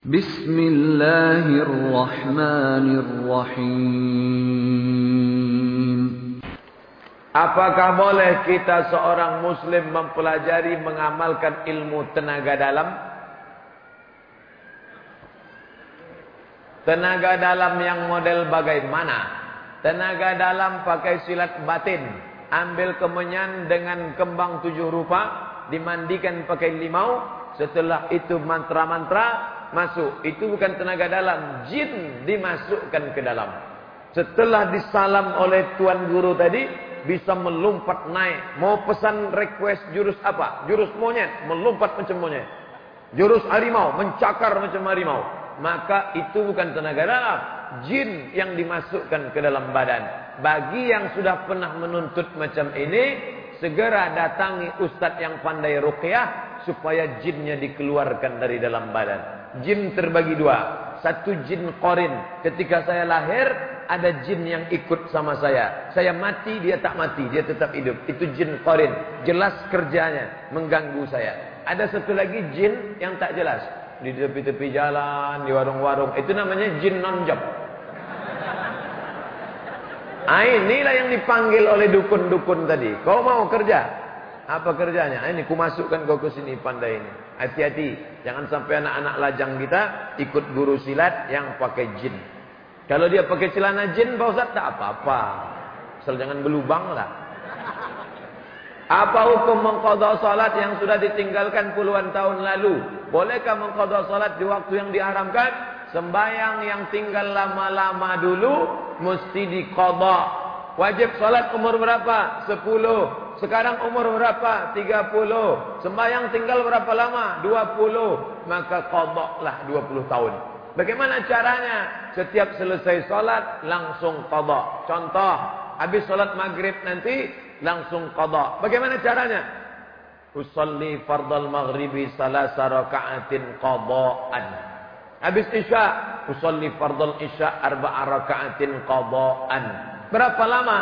Bismillahirrahmanirrahim. Apakah boleh kita seorang muslim mempelajari mengamalkan ilmu tenaga dalam? Tenaga dalam yang model bagaimana? Tenaga dalam pakai silat batin. Ambil kemenyan dengan kembang tujuh rupa. Dimandikan pakai limau. Setelah itu mantra-mantra masuk. Itu bukan tenaga dalam. Jin dimasukkan ke dalam. Setelah disalam oleh tuan guru tadi. Bisa melompat naik. Mau pesan request jurus apa? Jurus monyet. Melompat macam monyet. Jurus harimau. Mencakar macam harimau. Maka itu bukan tenaga dalam jin yang dimasukkan ke dalam badan. Bagi yang sudah pernah menuntut macam ini, segera datangi ustaz yang pandai ruqyah supaya jinnya dikeluarkan dari dalam badan. Jin terbagi dua. Satu jin qarin. Ketika saya lahir, ada jin yang ikut sama saya. Saya mati, dia tak mati, dia tetap hidup. Itu jin qarin. Jelas kerjanya mengganggu saya. Ada satu lagi jin yang tak jelas. Di tepi-tepi jalan, di warung-warung. Itu namanya jin non-job. Ah, inilah yang dipanggil oleh dukun-dukun tadi. Kau mau kerja? Apa kerjanya? Ah, ini ku masukkan kau ke sini pandai ini. Hati-hati. Jangan sampai anak-anak lajang kita ikut guru silat yang pakai jin. Kalau dia pakai celana jin, Pak Ustaz, tak apa-apa. Asal jangan berlubang lah. Apa hukum mengkodok salat yang sudah ditinggalkan puluhan tahun lalu? Bolehkah mengkodok salat di waktu yang diharamkan? Sembayang yang tinggal lama-lama dulu mesti diqada. Wajib salat umur berapa? 10. Sekarang umur berapa? 30. Sembayang tinggal berapa lama? 20. Maka qadalah 20 tahun. Bagaimana caranya? Setiap selesai salat langsung qada. Contoh, habis salat maghrib nanti langsung qada. Bagaimana caranya? Usalli fardal maghribi salasa raka'atin qada'an. Habis Isya, usolli fardhu Isya arba'a raka'atin qada'an. Berapa lama?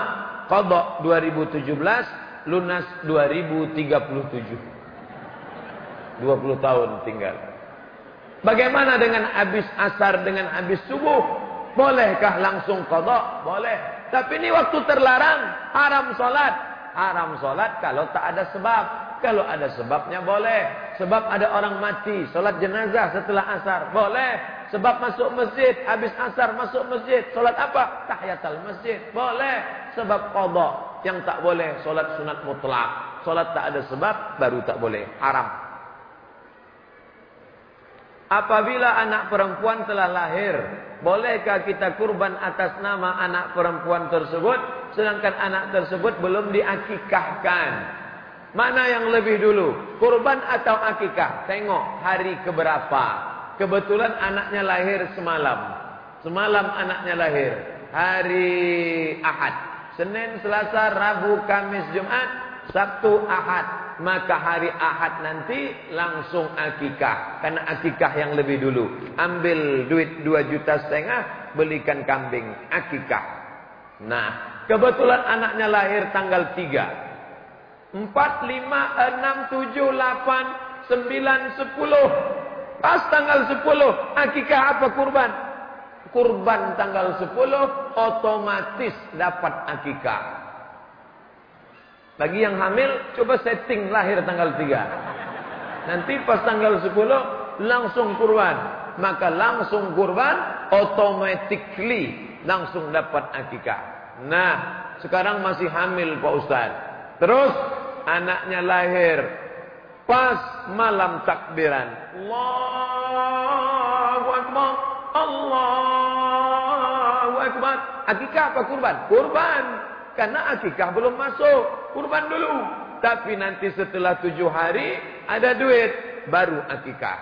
Qada 2017, lunas 2037. 20 tahun tinggal. Bagaimana dengan habis asar dengan habis subuh? Bolehkah langsung qada? Boleh. Tapi ini waktu terlarang, haram salat. Haram salat kalau tak ada sebab. Kalau ada sebabnya boleh. Sebab ada orang mati. Solat jenazah setelah asar. Boleh. Sebab masuk masjid. Habis asar masuk masjid. Solat apa? Tahiyatul masjid. Boleh. Sebab qadha. Yang tak boleh. Solat sunat mutlak. Solat tak ada sebab. Baru tak boleh. Haram. Apabila anak perempuan telah lahir. Bolehkah kita kurban atas nama anak perempuan tersebut. Sedangkan anak tersebut belum diakikahkan. Mana yang lebih dulu? Kurban atau akikah? Tengok hari keberapa. Kebetulan anaknya lahir semalam. Semalam anaknya lahir. Hari Ahad. Senin, Selasa, Rabu, Kamis, Jumat. Sabtu, Ahad. Maka hari Ahad nanti langsung akikah. Karena akikah yang lebih dulu. Ambil duit 2 juta setengah. Belikan kambing. Akikah. Nah, kebetulan anaknya lahir tanggal 3. Empat, lima, enam, tujuh, lapan, sembilan, sepuluh. Pas tanggal sepuluh, akikah apa kurban? Kurban tanggal sepuluh, otomatis dapat akikah. Bagi yang hamil, coba setting lahir tanggal tiga. Nanti pas tanggal sepuluh, langsung kurban. Maka langsung kurban, automatically langsung dapat akikah. Nah, sekarang masih hamil Pak Ustaz. Terus anaknya lahir pas malam takbiran. Allahu akbar. Allahu akbar. Akikah apa kurban? Kurban. Karena akikah belum masuk. Kurban dulu. Tapi nanti setelah tujuh hari ada duit baru akikah.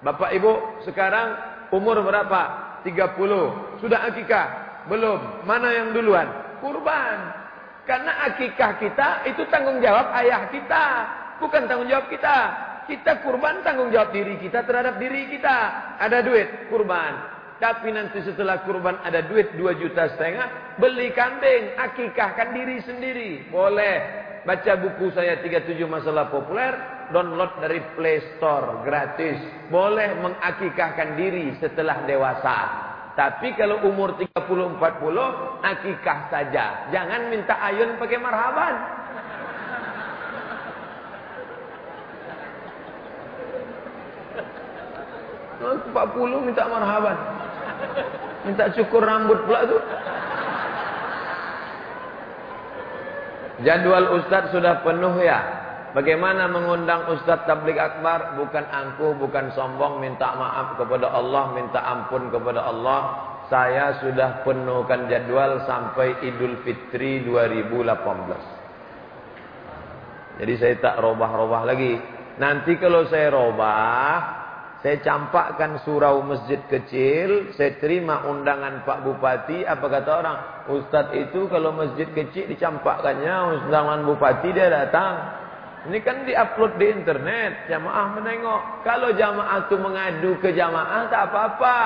Bapak Ibu sekarang umur berapa? 30. Sudah akikah? Belum. Mana yang duluan? Kurban. Karena akikah kita itu tanggung jawab ayah kita. Bukan tanggung jawab kita. Kita kurban tanggung jawab diri kita terhadap diri kita. Ada duit, kurban. Tapi nanti setelah kurban ada duit 2 juta setengah. Beli kambing, akikahkan diri sendiri. Boleh. Baca buku saya 37 masalah populer. download dari Play Store gratis. Boleh mengakikahkan diri setelah dewasa. Tapi kalau umur 30-40, akikah saja. Jangan minta ayun pakai marhaban. Oh, 40 minta marhaban. Minta cukur rambut pula tu. Jadwal Ustaz sudah penuh ya. Bagaimana mengundang Ustaz Tablik Akbar bukan angkuh, bukan sombong, minta maaf kepada Allah, minta ampun kepada Allah. Saya sudah penuhkan jadwal sampai Idul Fitri 2018. Jadi saya tak robah-robah lagi. Nanti kalau saya robah, saya campakkan surau masjid kecil, saya terima undangan Pak Bupati, apa kata orang? Ustaz itu kalau masjid kecil dicampakkannya, undangan Bupati dia datang. Ini kan diupload di internet, jamaah menengok. Kalau jamaah itu mengadu ke jamaah, tak apa-apa.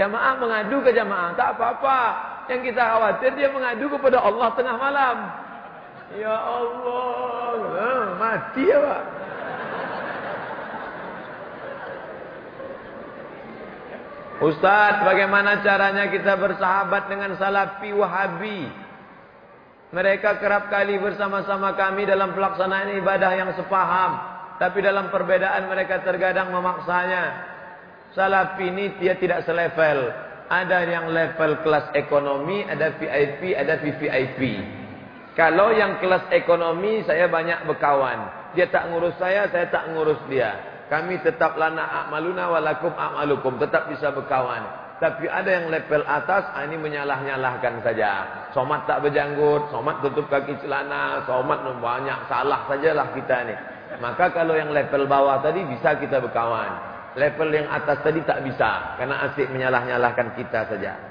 Jamaah mengadu ke jamaah, tak apa-apa. Yang kita khawatir dia mengadu kepada Allah tengah malam. Ya Allah, eh, mati ya Pak. Ustaz, bagaimana caranya kita bersahabat dengan salafi wahabi? Mereka kerap kali bersama-sama kami dalam pelaksanaan ibadah yang sepaham. Tapi dalam perbedaan mereka terkadang memaksanya. Salafi ini dia tidak selevel. Ada yang level kelas ekonomi, ada VIP, ada VVIP. Kalau yang kelas ekonomi, saya banyak berkawan. Dia tak ngurus saya, saya tak ngurus dia. Kami tetap lana a'maluna walakum a'malukum. Tetap bisa berkawan. Tapi ada yang level atas, ah, ini menyalah-nyalahkan saja. Somat tak berjanggut, somat tutup kaki celana, somat banyak salah sajalah kita ni. Maka kalau yang level bawah tadi bisa kita berkawan. Level yang atas tadi tak bisa. Karena asyik menyalah-nyalahkan kita saja.